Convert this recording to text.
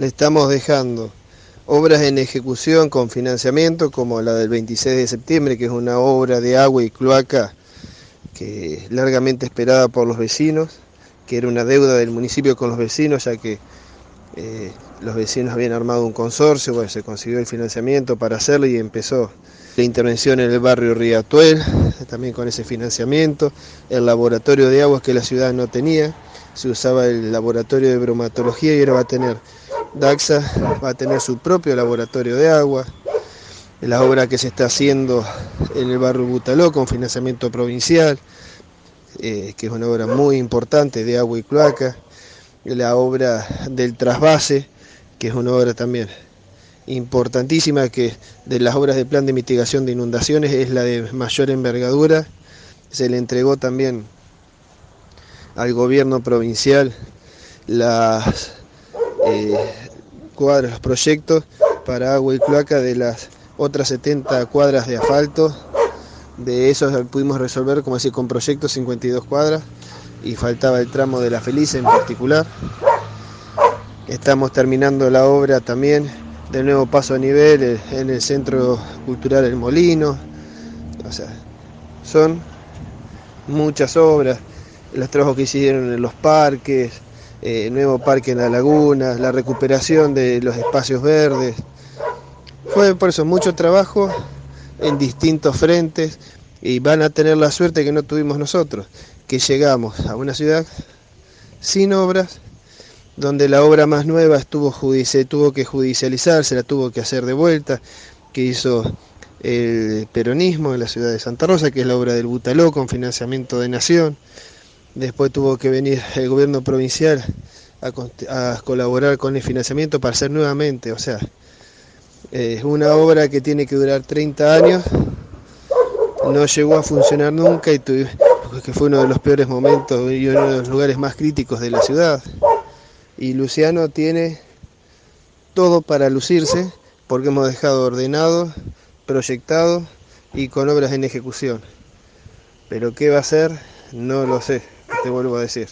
Le estamos dejando obras en ejecución con financiamiento como la del 26 de septiembre, que es una obra de agua y cloaca que largamente esperada por los vecinos, que era una deuda del municipio con los vecinos, ya que eh, los vecinos habían armado un consorcio, bueno, se consiguió el financiamiento para hacerlo y empezó la intervención en el barrio Riatuel, también con ese financiamiento, el laboratorio de aguas que la ciudad no tenía, se usaba el laboratorio de bromatología y ahora va a tener, DAXA va a tener su propio laboratorio de agua, la obra que se está haciendo en el barrio Butaló con financiamiento provincial, eh, que es una obra muy importante de agua y cloaca, la obra del trasvase, que es una obra también importantísima, que de las obras de plan de mitigación de inundaciones es la de mayor envergadura, se le entregó también al gobierno provincial las eh, cuadras, los proyectos para agua y cloaca de las otras 70 cuadras de asfalto. De esos pudimos resolver, como decir, con proyectos 52 cuadras y faltaba el tramo de la Feliz en particular. Estamos terminando la obra también del nuevo paso a nivel eh, en el Centro Cultural El Molino. O sea, son muchas obras, los trabajos que hicieron en los parques, eh, nuevo parque en la laguna, la recuperación de los espacios verdes. Fue por eso mucho trabajo en distintos frentes y van a tener la suerte que no tuvimos nosotros, que llegamos a una ciudad sin obras, donde la obra más nueva estuvo se tuvo que judicializar, se la tuvo que hacer de vuelta, que hizo el peronismo en la ciudad de Santa Rosa, que es la obra del Butaló con financiamiento de Nación. Después tuvo que venir el gobierno provincial a, colaborar con el financiamiento para hacer nuevamente, o sea, es una obra que tiene que durar 30 años, no llegó a funcionar nunca y que fue uno de los peores momentos y uno de los lugares más críticos de la ciudad. Y Luciano tiene todo para lucirse porque hemos dejado ordenado, proyectado y con obras en ejecución. Pero qué va a ser, no lo sé, te vuelvo a decir.